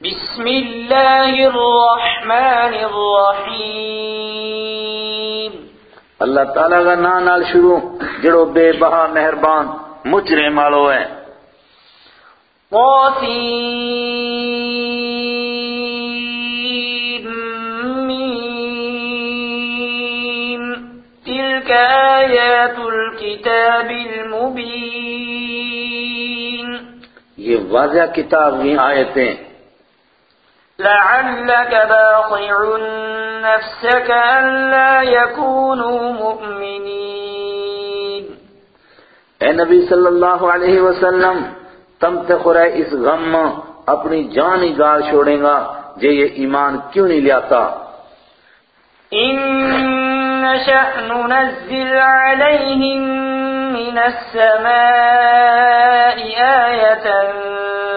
بسم الله الرحمن الرحيم. اللہ تعالیٰ کا نام نال شروع جڑو بے بہا مہربان مجرے مالو ہے۔ طاسيم تلك آيات الكتاب المبين. یہ واضح کتاب کی آیتیں۔ لعلك باخع نفسك ألا يكونوا مؤمنين. اے نبی صلی اللہ علیہ وسلم تم تے خورے اس غم اپنی جان ہی گال چھوڑیں گا جے یہ ایمان کیوں نہیں لیاتا؟ إن نشأ ننزل عليهم من السماء آية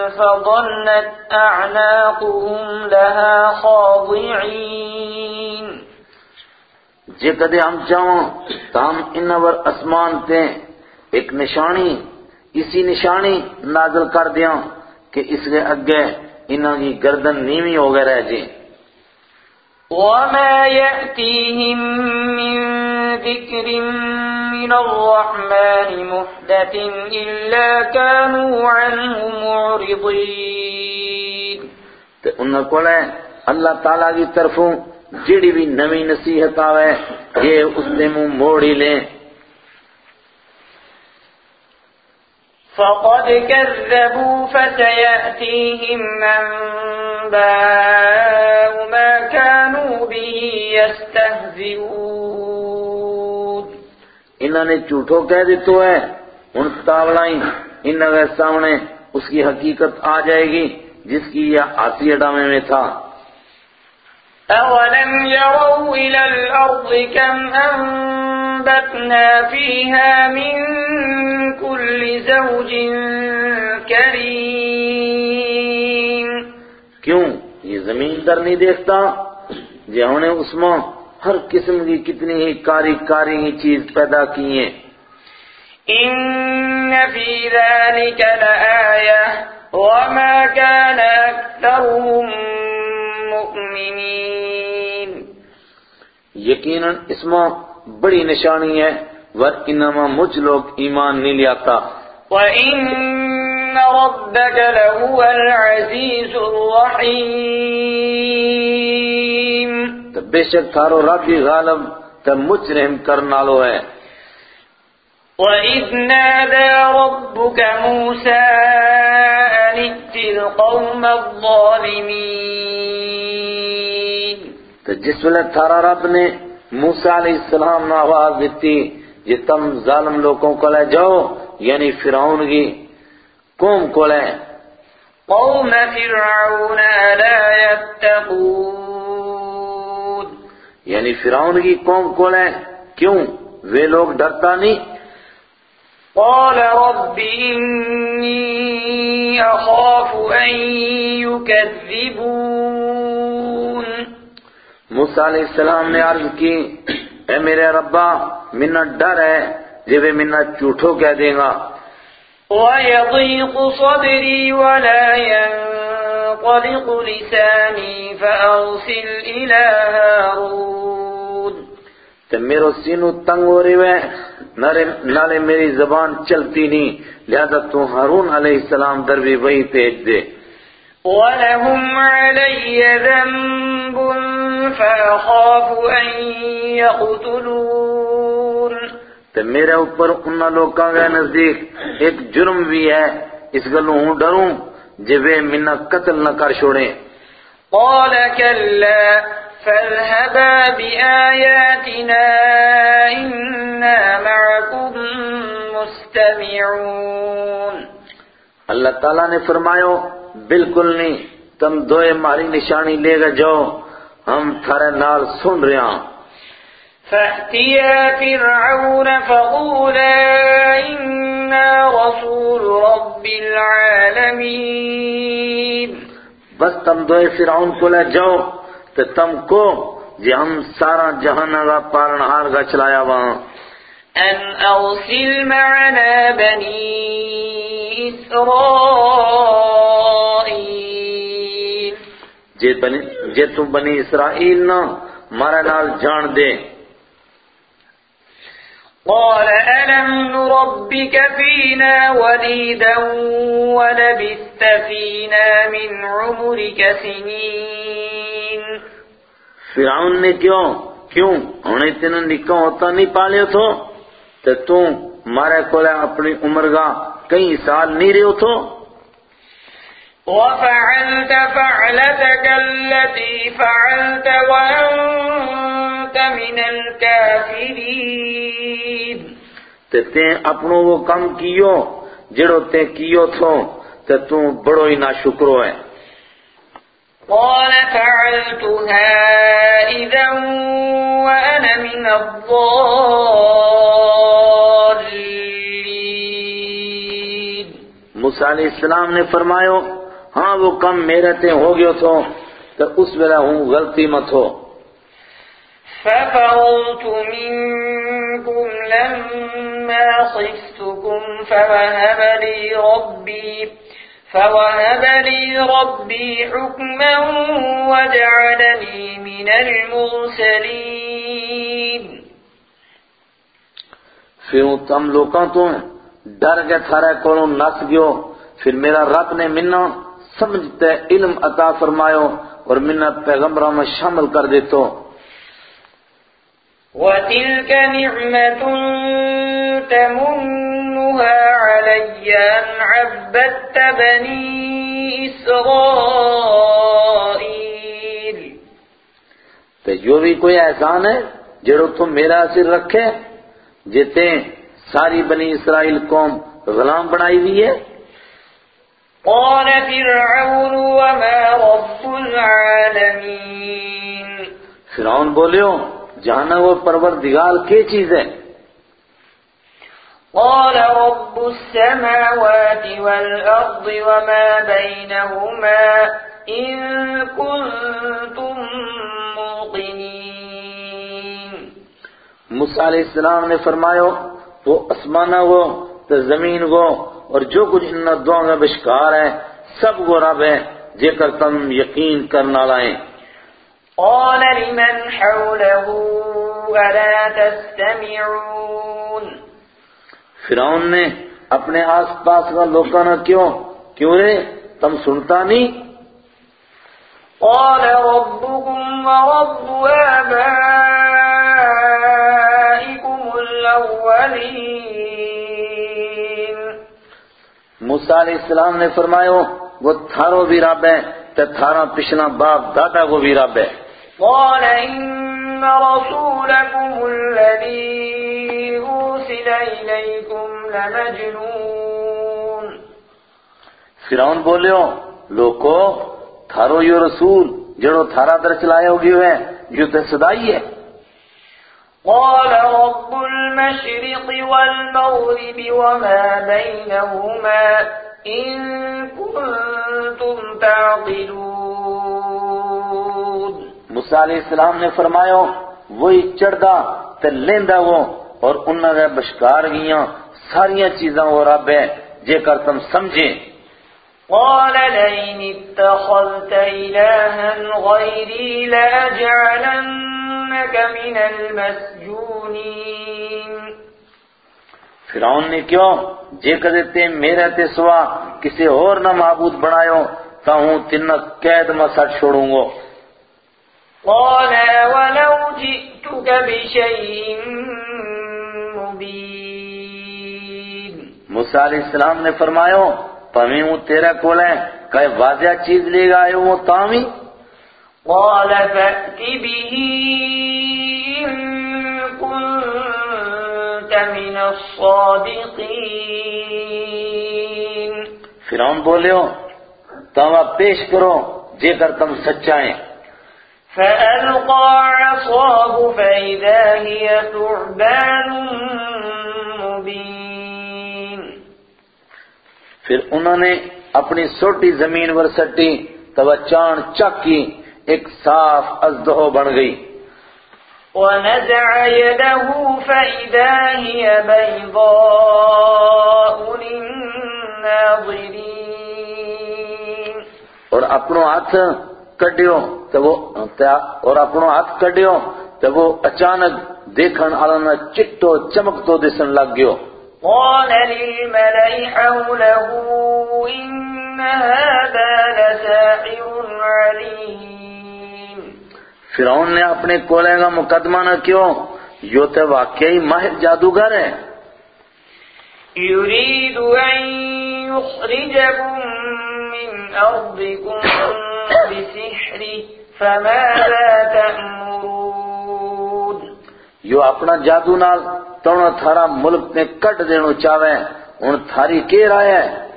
فظلت أعناقهم لها خاضعين۔ جے کدے ہم چاہوں تو ہم انور اسمان تے ایک نشانی اسی نشانی نازل کر دیاں کہ اس کے اگے انہوں کی گردن نیوی ہو گئے رہ جی وما يأتيهم من ذكر من الرحمن محدث إلا كانوا عنه معرضين تو انہوں کو ہے اللہ تعالیٰ کی طرفوں جڑی بھی نوی نصیحت آوے یہ اس نے منہ موڑ ہی لیں۔ فقد كذبوا فسيأتيهم أنباء ما كانوا به يستهزئون انہوں نے جھوٹو کہہ دیتو ہے۔ ان تاولائیں انہوں کے سامنے اس کی حقیقت آ جائے گی جس کی یہ آسی اڈامے میں تھا۔ أولم يروا إلى الأرض كم أنبتنا فيها من كل زوج كريم۔ کیوں؟ یہ زمین در نہیں دیکھتا؟ جہاں نے اس میں ہر قسم کی کتنی ہی کاری کاری ہی چیز پیدا کی ہیں۔ إن في ذلك لآية وما كان أكثرهم مؤمنين۔ یقیناً اس میں بڑی نشانی ہے ور انما مجھ لوگ ایمان نہیں لیاتا۔ وإن ربك لهو العزيز الرحيم۔ بے شک تھارو رب بھی غالب تو مجھ رحم کرنالو ہے۔ وإذ نادى ربك موسى أن ائت القوم الظالمين۔ تو جس ویلے تھارا رب نے موسیٰ علیہ السلام نے آواز دیتی یہ تم ظالم لوگوں کو لے جاؤ یعنی فرعون کی قوم کو لے قوم فرعون ألا يتقون۔ یعنی فرعون کی قوم کو لے کیوں؟ وہ لوگ ڈرتا نہیں۔ قال رب إني أخاف أن يكذبون۔ موسیٰ علیہ السلام نے عرض کی اے میرے ربا منت ڈر ہے جب منت جھوٹو کہہ دے گا۔ ويضيق صدري ولا ينطلق لساني فأرسل إلى هارون. تو میرو سینو تنگ ہو رہی ہے نالے میری زبان چلتی نہیں لہذا تو ہارون علیہ السلام در بھی وہی بھیج دے۔ ولهم علي ذنب فأخاف أن يقتلون. تو میرے اوپر ان کے نزدیک ایک جرم بھی ہے اس گلوں ہوں ڈروں۔ جب وہ منا قتل نہ کر چھوڑیں۔ قال كلا فاذهبا بآياتنا إنا معكم مستمعون۔ اللہ تعالیٰ نے فرمایا بالکل نہیں تم دوئے ماری نشانی لے گا جاؤ ہم تھارے نال سن رہے ہیں فأتيا فرعون فقولا إنا رسول رب العالمين. بس تم دوئے فرعون کو لے جاؤ تو تم کو جی ہم سارا جہان کا پالنہار کا چلایا وہاں أن أرسل معنا بني إسرائيل. جے بنی جے تو بنی اسرائیل نہ مارے نال جان دے۔ قال، ألم نربك فينا وليدا ولبست فينا من عمرك سنين؟ فرعون نے کیوں؟ کیوں؟ انہیں اتنا نکا ہوتا نہیں پالے تھو تو تم مارے کولے اپنی عمر کا کئی سال نہیں رہو تھو وفعلت فعلتك التي فعلت وأنت من الكافرين. تے تیں اپنو وہ کم کیو جڑو تے کیو تھو تے تم بڑو ہی نہ شکرو ہے قال فعلتها إذا وأنا من الضالين. موسیٰ علیہ السلام نے فرمایا ہاں وہ کم میرے تے ہو گئے تھو تو اس ویلے ہوں غلطی مت ہو۔ ففررت منكم لما خفتكم فوهب لي ربي فوهب لي ربي حكما وجعلني من المرسلين۔ پھر تم لوکاں تو ڈر گئے تھارے کولوں نس گیو پھر میرا رب نے منا سمجھتے علم عطا فرمایو اور منا پیغمبروں میں شامل کر دیتو۔ وتلك نعمة تمنها علي أن عبدت بني إسرائيل۔ تو جو بھی کوئی احسان ہے جڑو تم میرا سر رکھے جتے ساری بنی اسرائیل قوم غلام بنائی ہوئی ہے قال فرعون وما رب العالمين. فرعون بولیو جانا وہ پروردگار کی چیز ہے قال رب السماوات والأرض وما بينهما إن كنتم موقنين. موسیٰ علیہ السلام نے فرمایا وہ اسمانہ وہ تو زمین وہ اور جو کچھ ان دعا میں بشکار ہے سب وہ رب ہے جے کر تم یقین کرنا لائیں قال لمن حوله ألا تستمعون؟ فرعون نے اپنے آس پاس کا لوگوں نے کیوں کیوں رے تم سنتا نہیں؟ قال ربكم ورب آبائكم الأولين. موسیٰ علیہ السلام نے فرمایا وہ تھارو بھی رب ہے تے تھارا پچھلا باپ دادا کو بھی رب ہے قال إن رسولكم الذي أرسل إليكم لمجنون. فرعون بولیو لوکو تھارو یو رسول جڑو تھارا در چلائے ہوگی ہے یو تے صدائی ہے۔ قال رب المشرق والمغرب وما بينهما إن كنتم تعقلون. موسیٰ علیہ السلام نے فرمایا وہی چڑھدا تے لیندا وہ اور انہاں دے بشکار گیاں ساریاں چیزاں وہ رب ہے جے کر تم سمجھیں قال لئن اتخذت إلها غيري لأجعلنك من المسجونين فرعون نے کیوں جے کدے تے میرے تے سوا کسی اور نہ معبود بنایو تا ہوں تنہ قید میں سٹ چھوڑوں گو۔ قال ولو جئتك بشيء مبين موسیٰ علیہ السلام نے فرمایا پمیں ہوں تیرا کول ہے کہ واضح چیز لے گا آئے وہ تامی قال فأت به إن كنت من الصادقين فرعون بولیو تاوا پیش کرو جے کر تم سچائیں۔ فألقى عصاه فإذا هي ثعبان مبين پھر انہوں نے اپنی سوٹی زمین پر سٹی تو چان چک کی۔ ایک صاف ازدہو بن گئی۔ ونزع يده فإذا هي بيضاء للناظرين۔ اور اپنو ہاتھ کڈیو تو وہ اور اپنو ہاتھ کڈیو تو وہ اچانک دیکھن والا نہ چٹو چمکتو دسن لگ گیو۔ قال للملأ حوله إن هذا لساحر عليم۔ فرعون نے اپنے کولے کا مقدمہ نہ کیوں؟ یہ تو واقعی ماہر جادوگر ہے۔ يريد أن يخرجكم من أرضكم بسحره فماذا تأمرون۔ جو اپنا جادو نال تونا تھارا ملک نے کٹ دینو چاہویں ان تھاری کے رائے ہے؟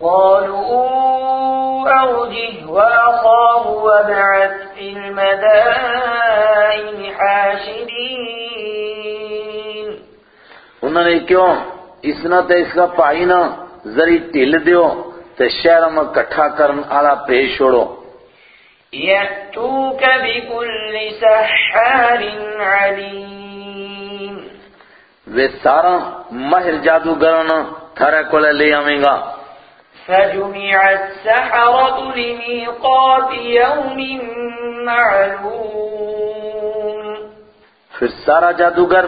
قالوا أوجه وأخاه وابعث في المدائن حاشدين انہوں نے کیوں اس نہ تے اس کا پائی نہ ذری ٹھل دیو تے شہر میں کٹھا کرن آلا پیش چھوڑو۔ يأتوك بكل سحار عليم وہ سارا مہر جادوگران تھارے کو لے آویں گا۔ فجمع السحرة لميقات يوم معلوم. پھر سارا جادوگر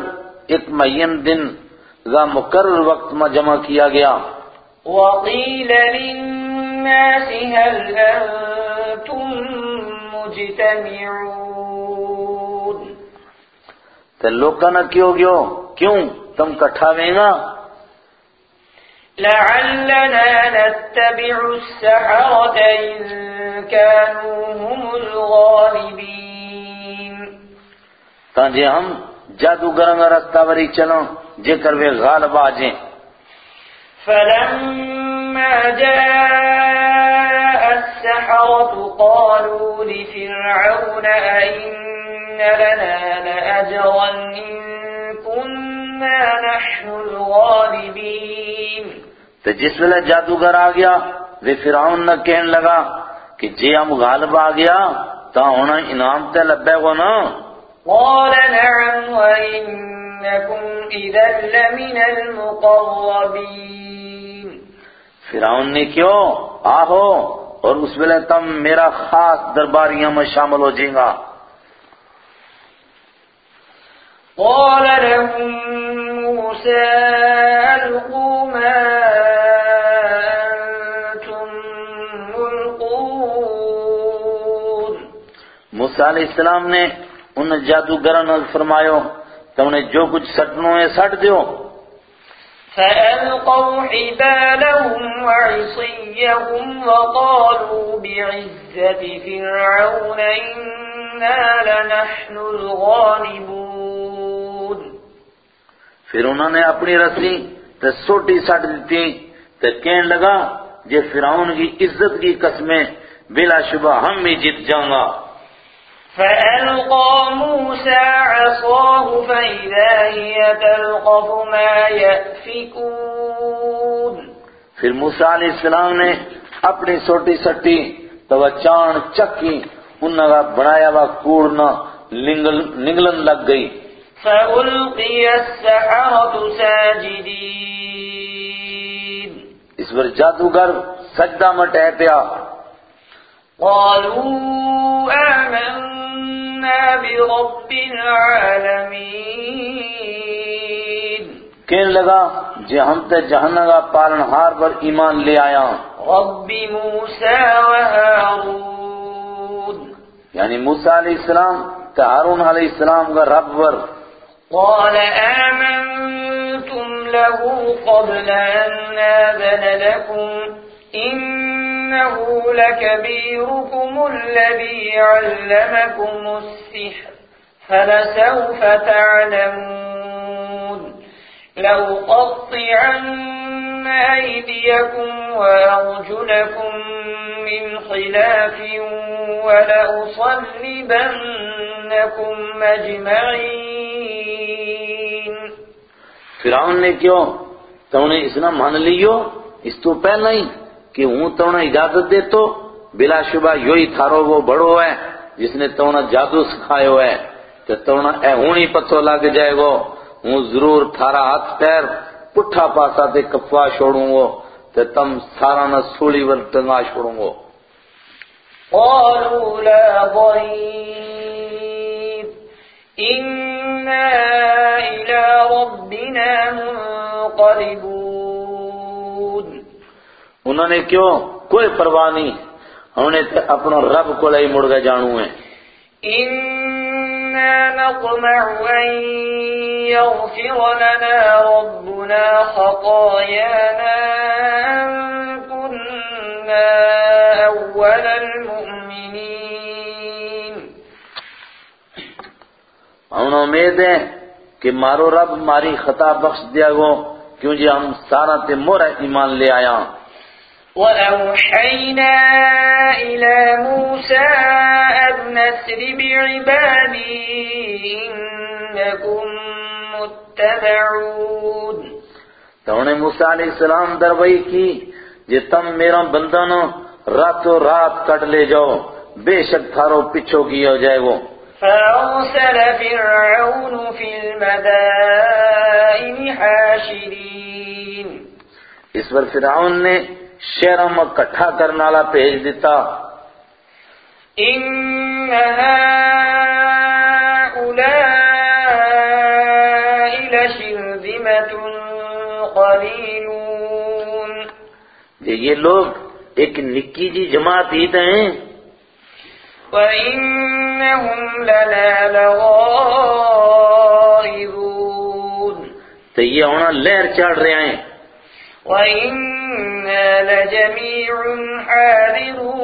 ایک معین دن کا مقرر وقت میں جمع کیا گیا۔ وقيل للناس هل أنتم مجتمعون. تے لوکاں نہ کیوں گیو کیوں تم کٹھا ویں گا لعلنا نتبع السحرة إن كانوا هم الغالبين. تا جے ہم جادوگراں کا رستہ وری چلوں جے کر وہ غالب آ جائیں فلما جاء السحرة قالوا لفرعون أئن لنا لأجرا إن كنا نحن تو جس ویلے جادوگر آ گیا وہ فرعون نہ کہن لگا کہ جے ہم غالب آ گیا تا ہونا انعام تے لبے گو نا۔ قال نعم وإنكم إذا لمن المقربين فرعون نے کیوں آہو اور اس ویلے تم میرا خاص درباریاں میں شامل ہو جائیں گا۔ قال لهم موسى ألقوا ما أنتم ملقون. موسیٰ علیہ السلام نے ان جادوگروں نے فرمایا تم نے جو کچھ سٹنوں ہے سٹ دیو۔ فألقوا حبالهم وعصيهم وقالوا بعزة فرعون إنا لنحن الغالبون. پھر انہوں نے اپنی رسی تے سوٹی سٹ دیتی تے کہنے لگا جے فرعون کی عزت کی قسمیں بلا شبہ ہم بھی جیت جاؤں گا۔ فألقى موسى عصاه فإذا هي تلقف ما يأفكون۔ پھر موسیٰ علیہ السلام نے اپنی سوٹی سٹی تو وہ چان چکی انہوں کا بنایا ہوا کوڑنا نگلن لگ گئی۔ فألقي السحرة ساجدين اس پر جادوگر سجدہ میں ٹہ پیا قالوا آمنا برب العالمين کہنے لگا جے ہم تے کا پالنہار پر ایمان لے آیا رب موسى وهارون یعنی موسیٰ علیہ السلام تے ہارون علیہ السلام کا رب ور قال آمنتم له قبل أن آذن لكم إنه لكبيركم الذي علمكم السحر فلسوف تعلمون. لو قطعن أيديكم وأرجلكم من خلاف ولأصلبنكم أجمعين. فرعون نے کیوں تو نے اس نہ مان لیو؟ اس تو پہلا ہی کہ ہوں تو نے اجازت دے تو بلا شبہ یہی تھارو وہ بڑو ہے، جس نے تو جادو سکھایو ہے۔ تو تو اے ہوں ہی پتو لگ جائے گو۔ ہوں ضرور تھارا ہاتھ پیر پٹھا پاسا تے کپوا چھوڑوں گو۔ تے تم سارا نہ سولی ور ٹنگا چھوڑوں گو۔ قالوا لا ضير إنا إلى ربنا منقلبون۔ انہوں نے کیوں؟ کوئی پرواہ نہیں۔ ہم نے اپنا رب کو لئی مڑ گئے جانو ہے إنا نطمع أن يغفر لنا ربنا خطايانا أن كنا أول المؤمنين. ہم امید ہے کہ مارو رب ماری خطا بخش دیا گو کیوں جی ہم سارا تے مورا ایمان لے آیا وأوحينا إلى موسى أن نسر بعبادي إنكم متبعون. تو انہیں موسیٰ علیہ السلام دروئی کی جے تم میرا بندن راتوں رات کٹ لے جاؤ بے شک تھارو پچھو کی ہو جائے گو فأرسل فرعون في المدائن حاشرين اس پر فرعون نے شہروں میں کٹھا کرنے والا بھیج دیتا۔ إن هؤلاء قليلون یہ لوگ ایک نکی جی جماعت ہی تو ہیں۔ وإنهم لنا لغائظون تو یہ ہونا لہر چڑھ رہے ہیں۔ وإنا لجميع حاذرون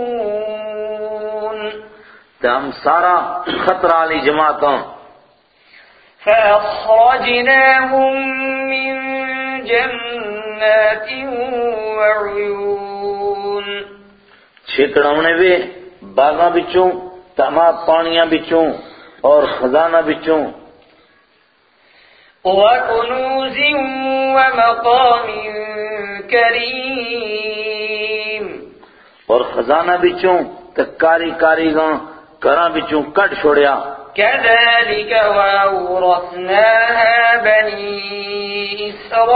تو ہم سارا خطرہ والی جماعت ہوں فأخرجناهم من جنات وعيون۔ چھکڑونے بھی باغاں بچوں تمام پانیاں بچوں اور خزانہ بچوں۔ وكنوز ومقام كريم۔ اور خزانہ بچوں تے کاری کاری گاں کراں بچوں کٹ چھوڑیا۔ كذلك وأورثناها بني إسرائيل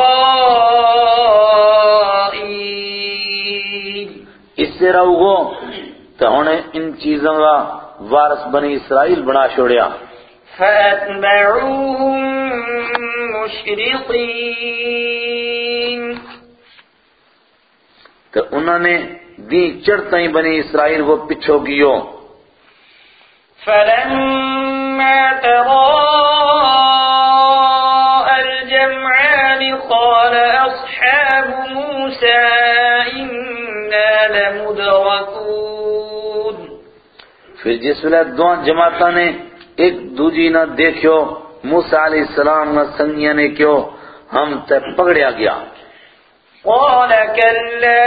اس سے رہو گو تو انہیں ان چیزوں کا وارث بنی اسرائیل بنا چھوڑیا۔ فأتبعوهم مشرقين۔ تو انہوں نے دی چڑھتا ہی بنی اسرائیل کو پچھو کیو۔ فلما تراءى الجمعان قال أصحاب موسى إنا لمدركون پھر جس ویلے دو جماعتاں نے ایک دوجی نہ دیکھو موسیٰ علیہ السلام نہ سنگیا نے کیوں ہم تے پکڑیا گیا۔ قال كلا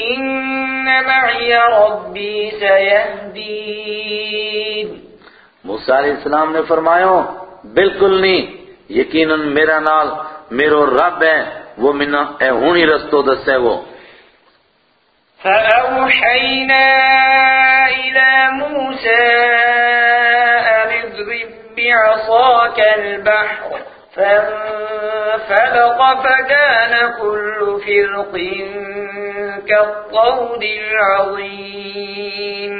إن معي ربي سيهدين موسیٰ علیہ السلام نے فرمایا بالکل نہیں یقیناً میرا نال میرو رب ہے وہ منا اے ہونی رستو دس ہے وہ۔ فأوحينا إلى موسى أن اضرب بعصاك البحر فانفلق فكان كل فرق كالطود العظيم۔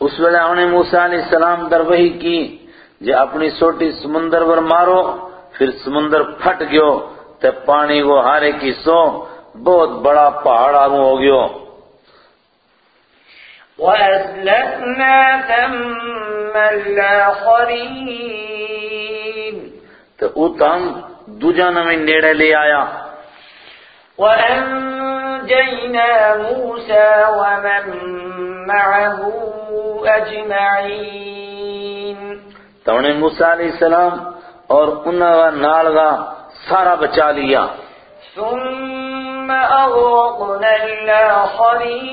اس ویلے انہیں موسیٰ علیہ السلام در وحی کی جے اپنی سوٹی سمندر پر مارو پھر سمندر پھٹ گیو تے پانی کو ہارے کی سو بہت بڑا پہاڑ آگوں ہو گیو۔ وأزلفنا ثم الآخرين۔ تو اتم دوجہ نمی نیڑے لے آیا۔ وأنجينا موسى ومن معه أجمعين. تو انہیں موسیٰ علیہ السلام اور انہوں کا نالگا سارا بچا لیا۔ ثم أغرقنا الآخرين.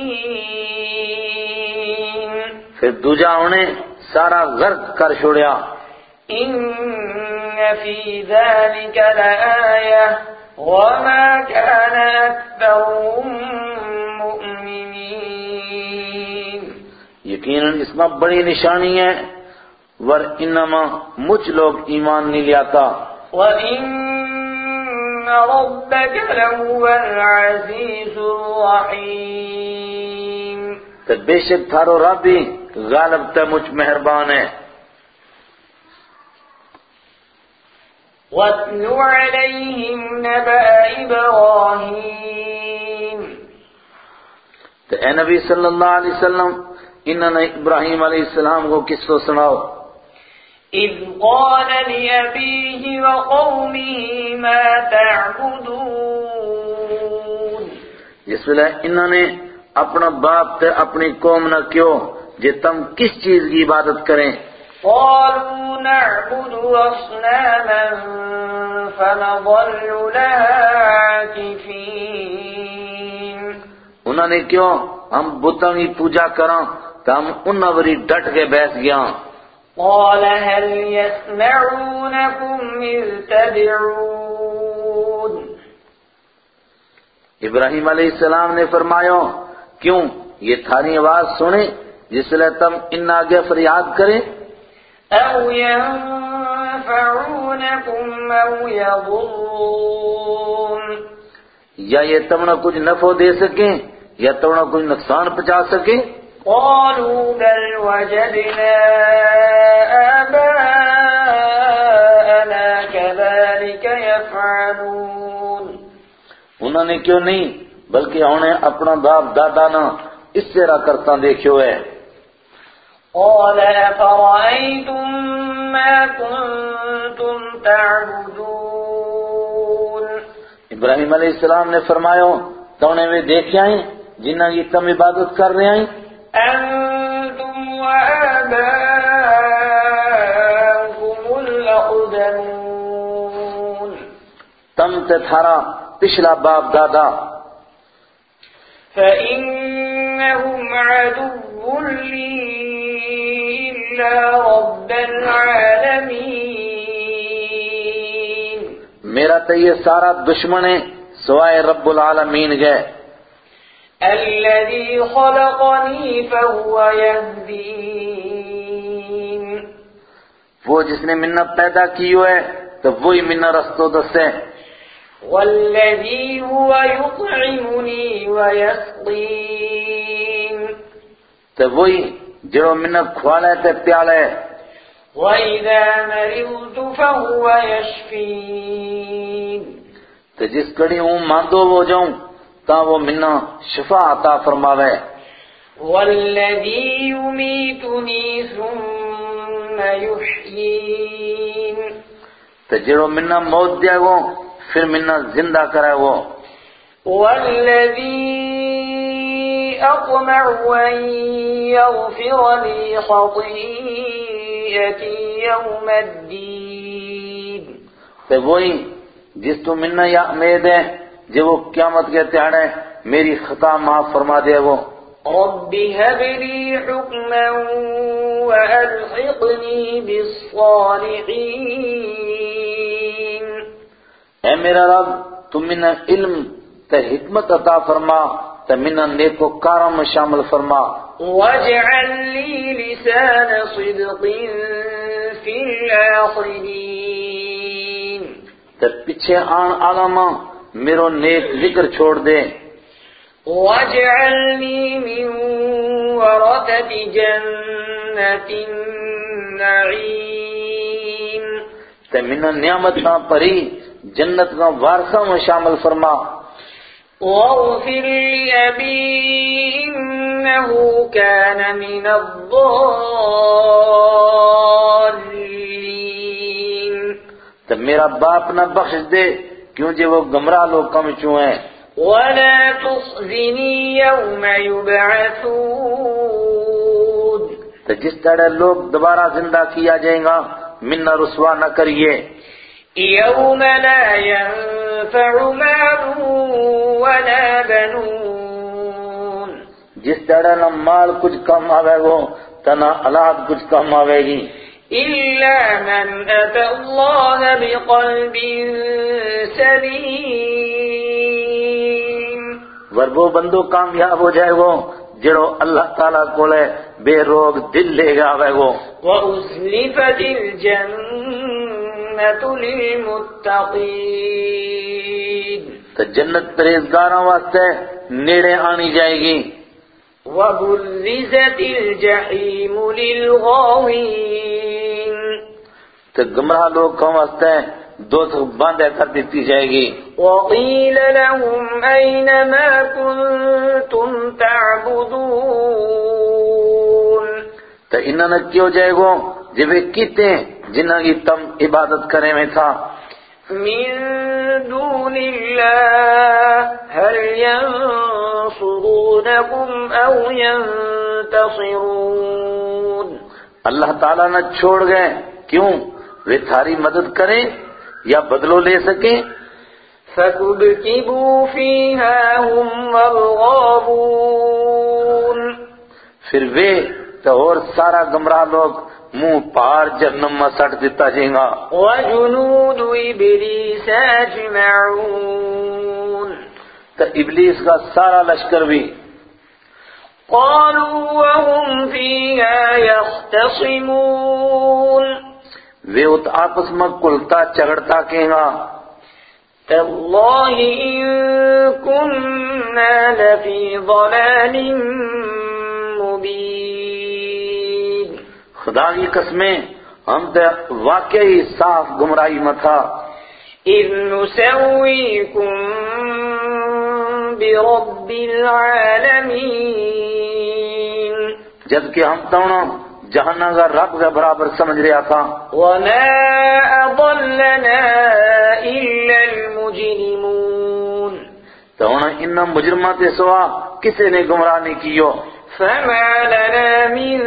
پھر دوجہ انہیں سارا غرق کر چھوڑیا۔ إن في ذلك لآية وما كان أكثرهم یقیناً اس میں بڑی نشانی ہے ور انما مجھ لوگ ایمان نہیں لیاتا۔ وإن ربك لهو العزيز الرحيم۔ تو بے شک تھارو رب غالب تے مجھ مہربان ہے۔ وَاتْلُ عَلَيْهِمْ نَبَأَ إِبْرَاهِيمَ۔ تو اے نبی صلی اللہ علیہ وسلم انہوں نے ابراہیم علیہ السلام کو کس کو سناؤ؟ إِذْ قَالَ لِأَبِيهِ وَقَوْمِهِ مَا تَعْبُدُونَ. جس ویلے انہوں نے اپنا باپ تے اپنی قوم نہ کیوں جے تم کس چیز کی عبادت کریں؟ قالوا نعبد أصناما فنظل لها عاكفين. انہوں نے کیوں؟ ہم بتوں کی پوجا کراں ہم انہوں وری ڈٹ کے بیٹھ گیا۔ قال هل يسمعونكم إذ تدعون؟ ابراہیم علیہ السلام نے فرمایا کیوں؟ یہ تھاری آواز سنے جس لیے تم ان آگے فریاد کریں۔ أو ينفعونكم أو يضرون؟ یا یہ تمنا کچھ نفع دے سکیں یا تمنا کچھ نقصان پہنچا سکیں۔ قالوا بل وجدنا آباءنا كذلك يفعلون. انہوں نے کیوں نہیں؟ بلکہ انہیں اپنا باپ دادا نہ اس طرح کرتا دیکھو ہے قال أفرأيتم ما كنتم تعبدون؟ ابراہیم علیہ السلام نے فرمایا تو انہیں وہ دیکھ آئیں جنہاں کی تم عبادت کر رہے ہیں أنتم وآباؤكم الأقدمون. تم تے تھارا پچھلا باپ دادا۔ فإنهم عدو لي إلا رب العالمين. میرا تو یہ سارا دشمن ہے سوائے رب العالمین گئے۔ الذي خلقني فهو يهدين. وہ جس نے منہ پیدا کی ہے تو وہی منہ رستو دس ہے والذي هو يطعمني ويسقين. تو وہی جڑو منہ کھوالے تے پیالے وإذا مرضت فهو يشفين. تو جس کڑی ہوں ماندو ہو جاؤں۔ تا وہ منا شفا عطا فرماوے۔ والذی یمیتنی ثم یحیین تے جڑو منا موت دیا گو پھر منا زندہ کرے وہ والذی اقمع أن یغفر لی خطیئتی یوم الدین تے وہی جس تو منا یہ امید ہے جو وہ قیامت کے تیاڑے میری خطا معاف فرما دے وہ۔ رب هب لي حكما وألحقني بالصالحين۔ اے میرا رب تم منہ علم تے حکمت عطا فرما تے منہ نیکو کاروں میں شامل فرما۔ واجعل لي لسان صدق في الآخرين۔ تے پیچھے آن عالمہ میرو نیک ذکر چھوڑ دے واجعلني من ورثة جنة النعيم تے منہ نعمت کا پری جنت کا وارثہ میں شامل فرما۔ واغفر من تے میرا باپ نہ بخش دے۔ کیوں جے وہ گمراہ لوگ کم چوں ہیں۔ ولا تخزني يوم يبعثون۔ تو جس طرح لوگ دوبارہ زندہ کیا جائے گا منہ رسوا نہ کریے۔ يوم لا ينفع مال ولا بنون۔ جس طرح نہ مال کچھ کم آوے گو تو نہ اولاد کچھ کم آوے گی۔ إلا من أتى الله بقلب سليم ور وہ بندو کامیاب ہو جائے گو جڑو اللہ تعالیٰ کو لے بے روگ دل لے گا آوے گو وأزلفت الجنة للمتقين تو جنت پریزگاراں واسطے نیڑے آنی جائے گی۔ وبرزت الجحيم للغاوين تو گمراہ لوگ کون واسطے ہیں؟ دو بند کر دیتی جائے گی۔ وقيل لهم أين ما كنتم تعبدون تو انہوں نے کیوں جائے گو؟ جب وہ کیتے ہیں؟ جنہوں کی تم عبادت کرے میں تھا۔ من دون الله هل ينصرونكم أو ينتصرون اللہ تعالیٰ نہ چھوڑ گئے۔ کیوں؟ وہ تھاری مدد کریں یا بدلو لے سکیں؟ فكبكبوا فيها هم والغابون پھر وہ تو اور سارا گمراہ لوگ منہ پار جہنم میں سٹ دیتا جائیں گا۔ وجنود إبليس أجمعون تو ابلیس کا سارا لشکر بھی۔ قالوا وهم فيها يختصمون وہ ات آپس میں کلتا چگڑتا کہیں گا تالله إن كنا لفي ضلال مبين۔ خدا کی قسمیں ہم تو واقعی صاف گمراہی میں تھا۔ إذ نسويكم برب العالمين۔ جبکہ ہم تونا جہنم کا رب کا برابر سمجھ رہا تھا۔ وما أضلنا إلا المجرمون۔ تو انہوں ان مجرمات سوا کسی نے گمراہ نہیں کیو۔ فما لنا من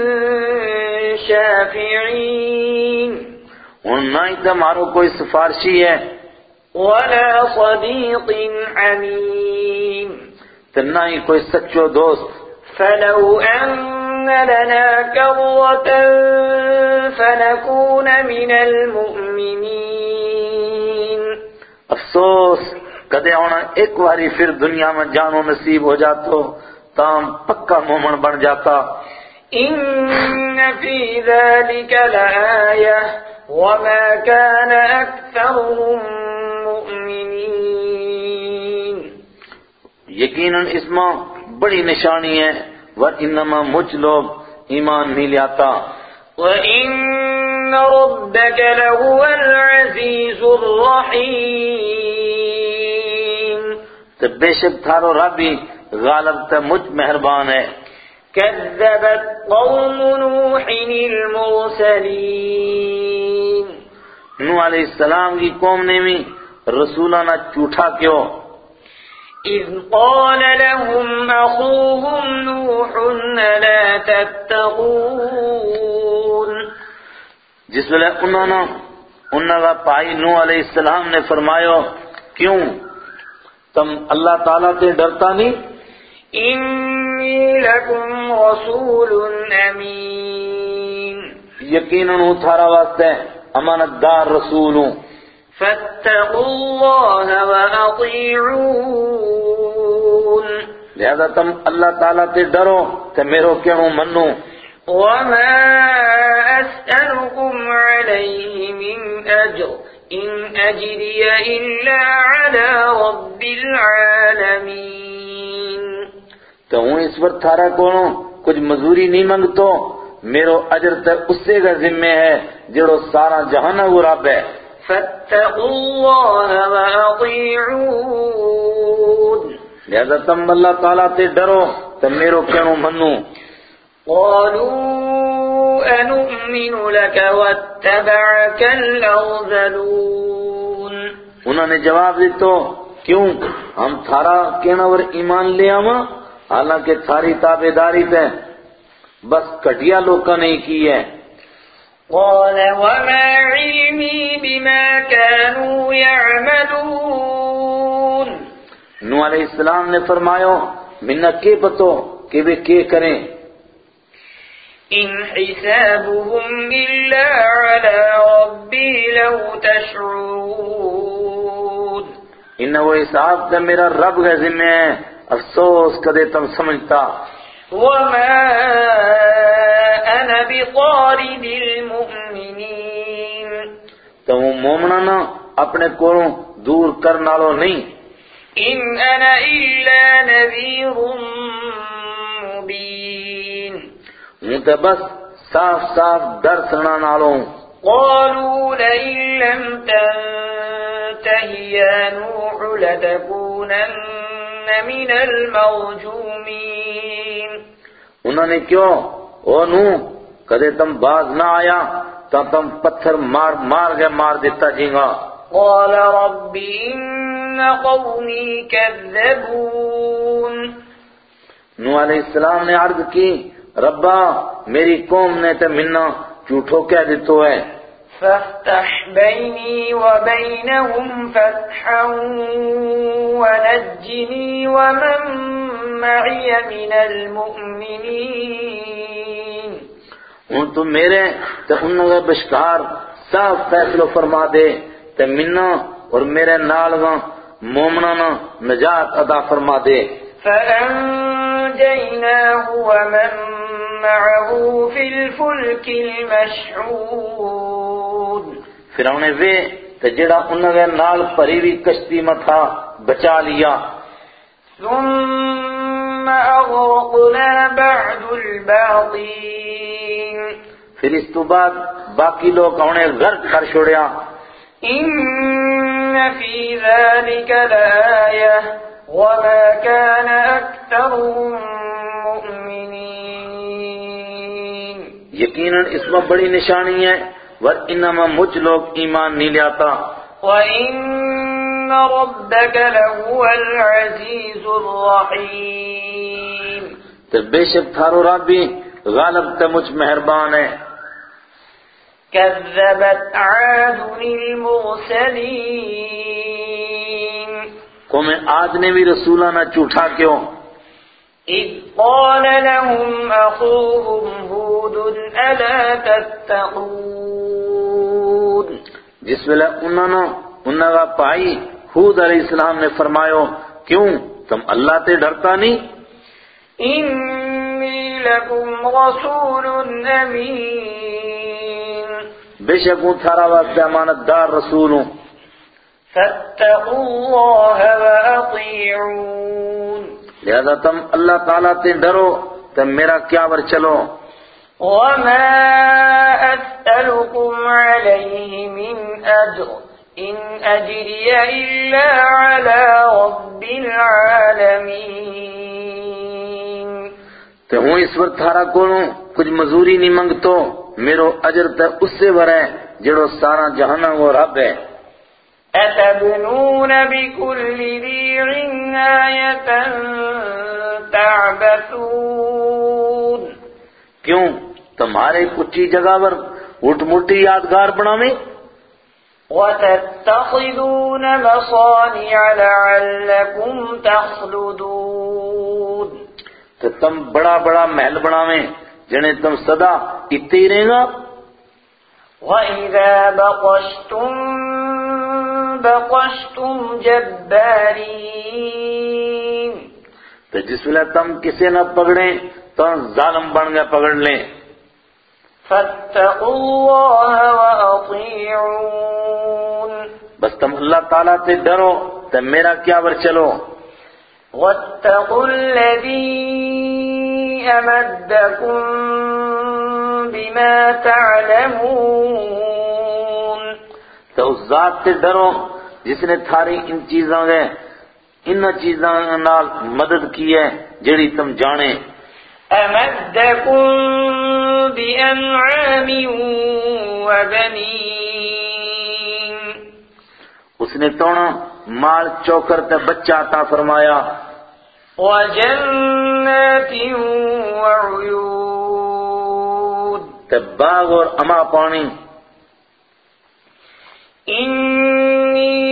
شافعين۔ ان نہ ہی تو ہمارو کوئی سفارشی ہے۔ ولا صديق حميم تو نہ ہی کوئی سچو دوست۔ فلو أن لنا كرة فنكون من المؤمنين افسوس کدے ہونا ایک باری پھر دنیا میں جانو نصیب ہو جاتو تام پکا مومن بن جاتا۔ إن في ذلك لآية وما كان أكثرهم مؤمنين یقیناً اس میں بڑی نشانی ہے۔ وَإِنَّمَا مجھ لوگ ایمان نہیں لاتا وإن ربك لهو العزيز الرحيم۔ تو بے شک تھارو ربی غالب تے مجھ مہربان ہے۔ كذبت قوم نوح المرسلين۔ نو علیہ السلام کی قوم نے بھی رسولانہ جھوٹا کیوں إذ قال لهم أخوهم نوح لا تتقون جس ویلے انہوں نے انہوں کا پائی نو علیہ السلام نے فرمایا کیوں؟ تم اللہ تعالیٰ سے ڈرتا نہیں؟ إني لكم رسول أمين یقیناً ہوں تھارا واسطے امانت دار رسول ہوں۔ فاتقوا الله وأطيعون. لہذا تم اللہ تعالیٰ سے ڈرو کہ میرو کیوں منو؟ وما أسألكم عليه من أجر إن أجري إلا على رب العالمين. تو ہوں اس وقت تھارا کونو کچھ مزوری نہیں منگتو میرو اجر تے اس سے کا ذمہ ہے جڑو سارا جہانا رب ہے۔ فاتقوا الله وأطيعون لہذا تم اللہ تعالیٰ سے ڈرو تو میرو کیوں منو۔ قالوا أنؤمن لك واتبعك الأرذلون انہوں نے جواب دیتو کیوں؟ ہم تھارا کینور ایمان لے آما حالانکہ تھاری تابے داری تے بس کٹیا لوکا نہیں کی ہے۔ قال وما علمي بما كانوا يعملون. نو علیہ السلام نے فرمایا منہ کے پتو کہ وہ کے کریں؟ إن حسابهم إلا على ربي لو تشعرون. ان وہ حساب تے میرا رب کا ذمہ ہے افسوس کدے تم سمجھتا۔ وما أنا بطارد المؤمنين. تو مومنانا اپنے کولوں دور کرنالو نہیں۔ إن أنا إلا نذير مبين. ہوں تے بس صاف صاف در سنا نالوں قالوا لئن لم تنته يا نوح لتكونن من المرجومين. انہوں نے کیوں او نو کدے تم باز نہ آیا تو تم پتھر مار مار کے مار دیتا جی گا قال رب إن قومي كذبون۔ نو علیہ السلام نے عرض کی ربا میری قوم نے تے منا جھوٹو کہہ دیتو ہے۔ فافتح بيني وبينهم فتحا ونجني ومن معي من المؤمنين ہوں تو میرے تے انہوں کے بشکار صاف فیصلو فرما دے تے منا اور میرے نالگاں مومنانا نجات عطا فرما دے۔ فأنجيناه ومن معه في الفلك المشحون فرعون وے تے جڑا انہوں کے نال پری بھی کشتی میں تھا بچا لیا۔ ثم أغرقنا بعد الباقين پھر اس تو بعد باقی لوگ انہیں غرق کر چھوڑیا في ذلك لآية وما كان مؤمنين۔ یقیناً اس میں بڑی نشانی ہے۔ ور انما مجھ لوگ ایمان نہیں لیاتا۔ وإن ربك لهو العزيز الرحيم۔ تو بے شک تھارو رب بھی غالب تے مجھ مہربان ہے۔ كذبت عاد المرسلين. قوم آج نے بھی رسولانہ جھوٹا کیوں إذ قال لهم أخوهم هود ألا تتقون. جس ویلے انہوں نے انہوں کا پائی حود علیہ السلام نے فرمایا کیوں؟ تم اللہ تے ڈرتا نہیں؟ إني لكم رسول أمين. بے شک ہوں تھارا واسطے امانت دار رسول ہوں فاتقوا الله وأطيعون۔ لہذا تم اللہ تعالیٰ تے ڈرو تم میرا کیا ور چلو۔ وما أسألكم عليه من أجر۔ إن أجري إلا على رب العالمين۔ تے ہوں اس وقت تھارا کولوں کچھ مزوری نہیں منگتو۔ میرو اجر تے اس سے ور ہے جڑو سارا جہانا وہ رب ہے۔ أتبنون بكل ريع آية تعبثون۔ کیوں؟ تمہارے کچھی جگہ پر اٹھ مٹی یادگار بناویں۔ وتتخذون مصانع لعلكم تخلدون۔ تو تم بڑا بڑا محل بناویں۔ جنہیں تم صدا اتے ہی گا وَإِذَا بَقَشْتُمْ بَقَشْتُمْ جَبَّارِينَ۔ تو جس ویلے تم کسے نہ پکڑیں تو ظالم بن گئے پکڑ لیں۔ فَاتَّقُوا اللَّهَ وَأَطِيعُونَ۔ بس تم اللہ تعالیٰ سے ڈرو تو میرا کیا ور چلو۔ وَاتَّقُوا الَّذِي أَمَدَّكُم بِمَا تَعْلَمُونَ تو اس ذات سے ڈرو جس نے تھاری ان چیزوں کے ان چیزوں نال مدد کی ہے جڑی تم جانے۔ أَمَدَّكُم بِأَنْعَامٍ وَبَنِينَ اس نے تونا مال چوکر تے بچہ عطا فرمایا۔ وَجَنَّاتٍ باغ اور اما پانی. إِنِّي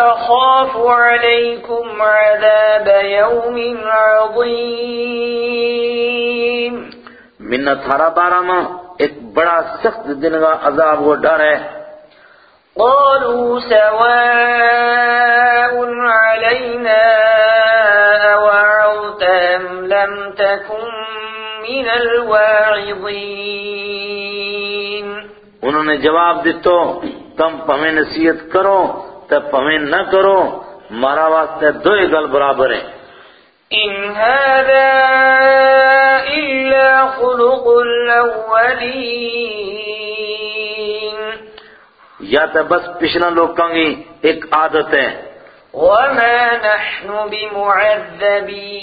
أَخَافُ عَلَيْكُمْ عَذَابَ يَوْمٍ عَظِيمٍ. منت تھارا بارہ ماں ایک بڑا سخت دن کا عذاب وہ ڈر ہے. قالوا سواء تكن من الواعظين انہوں نے جواب دیتو تم پمیں نصیحت کرو تے پمیں نہ کرو مارا واسطے دو ہی گل برابر ہیں۔ إن هذا إلا خلق الأولين یا تے بس پچھلا لوکاں گی ایک عادت ہے۔ وما نحن بمعذبين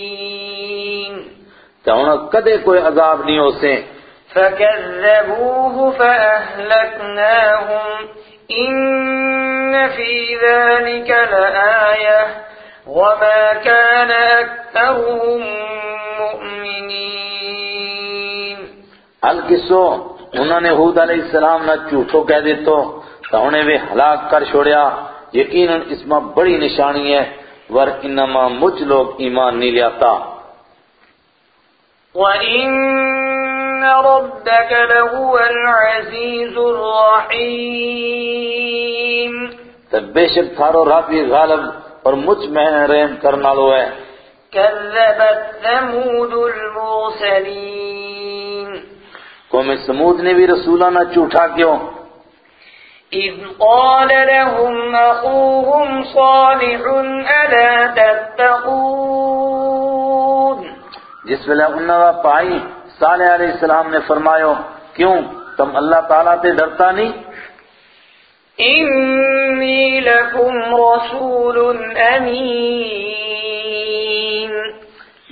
تے انہاں کدے کوئی عذاب نہیں ہو سے فكذبوه فأهلكناهم إن في ذلك لآية وما كان أكثرهم مؤمنين۔ الکسو انہوں نے حود علیہ السلام نہ جھوٹو کہہ دیتو تو انہیں وہ ہلاک کر چھوڑیا۔ یقیناً اس میں بڑی نشانی ہے ور انما مجھ لوگ ایمان نہیں لیاتا۔ وَإِنَّ رَبَّكَ لَهُوَ الْعَزِيزُ الرَّحِيمُ تو بے شک تھارو رابی غالب اور مجھ میں رحم کرنا لو ہے۔ كذبت ثمود المرسلين قوم سمود نے بھی رسولانہ جھوٹا کیوں؟ إذ قال لهم أخوهم صالح ألا تتقون جس ویلے انہوں نے پائی صالح علیہ السلام نے فرمایا کیوں؟ تم اللہ تعالیٰ تے ڈرتا نہیں؟ إني لكم رسول أمين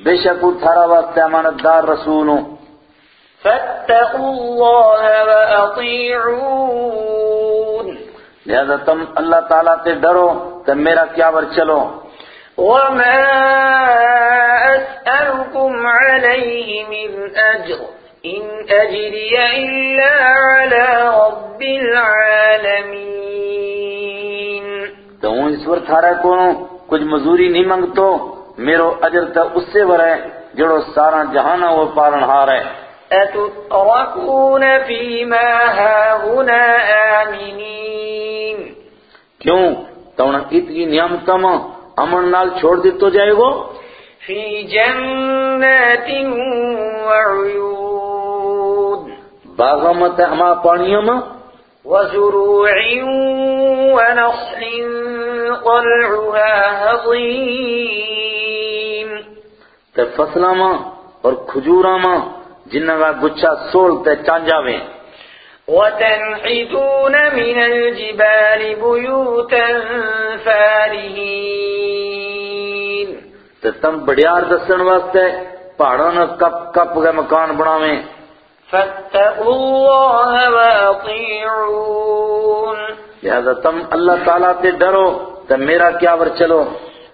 بے شک تھارا واسطے امانت دار رسول ہوں۔ فاتقوا الله وأطيعون لہذا تم اللہ تعالیٰ تے ڈرو تو میرا کیا ور چلو؟ وما أسألكم عليه من أجر إن أجري إلا على رب العالمين تو اس ور تھارا کو کچھ مزوری نہیں منگتو میرو اجر تا اس سے ور ہے جڑو سارا جہانا وہ پالن ہار ہے۔ أتتركون فيما هاهنا آمنين؟ کیوں؟ تو اتنی نعمتم امن نال چھوڑ دیتو جائے گو؟ في جنات ہما پانیوں میں وزروع ونخل طلعها هضيم تے فصلہ ماں اور کھجورا ماں جنہ کا گچھا سول تے چانجا میں وتنحتون من الجبال بيوتا فارهين تے تم بڑیار دسن واسطے پہاڑوں نے کپ کپ کے مکان بناویں۔ فاتقوا الله وأطيعون۔ لہذا تم اللہ تعالیٰ تے ڈرو تے میرا کیا ور چلو۔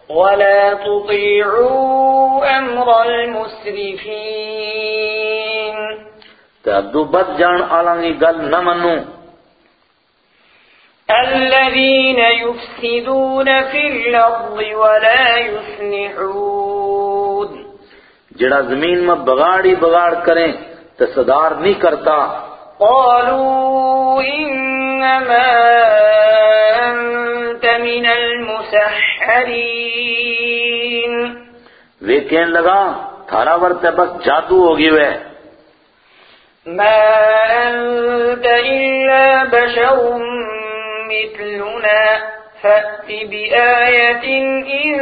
ولا تطيعوا أمر المسرفين۔ تے ادو بد جان آلاں کی گل نہ منو۔ الذين يفسدون في الأرض ولا يصلحون. جڑا زمین میں بگاڑی بگاڑ کریں تے صدار نہیں کرتا۔ قالوا إنما أنت من المسحرين. وہ کہنے لگا تھارا ور تے بس جادو ہوگی وہ ما أنت إلا بشر مثلنا فأت بآية إن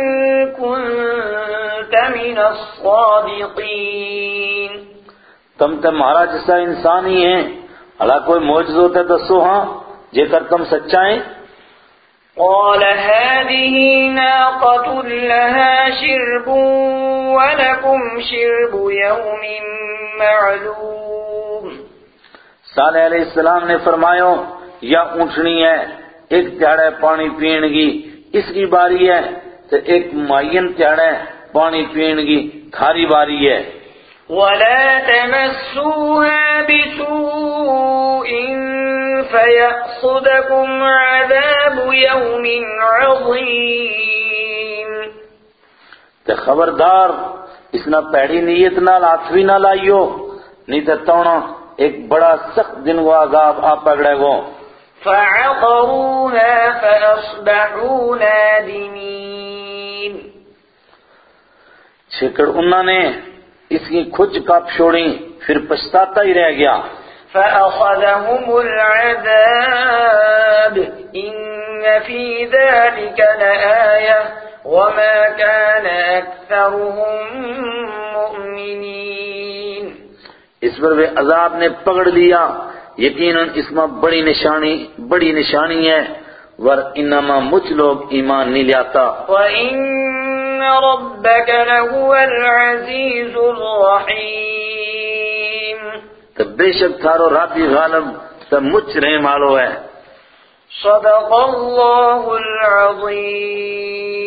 كنت من الصادقين تم تے مہارا جیسا انسان ہی ہیں اللہ کوئی موجز ہوتا ہے دسو ہاں جے کر تم سچائیں۔ قال هذه ناقة لها شرب ولكم شرب يوم معلوم۔ صالح علیہ السلام نے فرمایا یا اونٹنی ہے ایک تہاڑے پانی پین گی اس کی باری ہے تو ایک معین تہاڑے پانی پین گی کھاری باری ہے۔ ولا تمسوها بسوء فيأخذكم عذاب يوم عظيم۔ تے خبردار اس نہ پیڑی نیت نہ لاتوی نہ لائیو نہیں تے تونا ایک بڑا سخت دن کو عذاب آ پکڑے گو۔ فعقروها فأصبحوا نادمين. چھکڑ انہوں نے اس کی کھج کاپ چھوڑی پھر پچھتاتا ہی رہ گیا۔ فأخذهم العذاب إن في ذلك لآية وما كان أكثرهم مؤمنين. اس پر وہ عذاب نے پکڑ لیا۔ یقیناً اس میں بڑی نشانی بڑی نشانی ہے ور انما مجھ لوگ ایمان نہیں لاتا وَإِنَّ رَبَّكَ لَهُوَ الْعَزِيزُ الرَّحِيمُ۔ تو بے شک تھارو راتی غالب تو مجھ رحم آلو ہے۔ صدق اللہ العظیم۔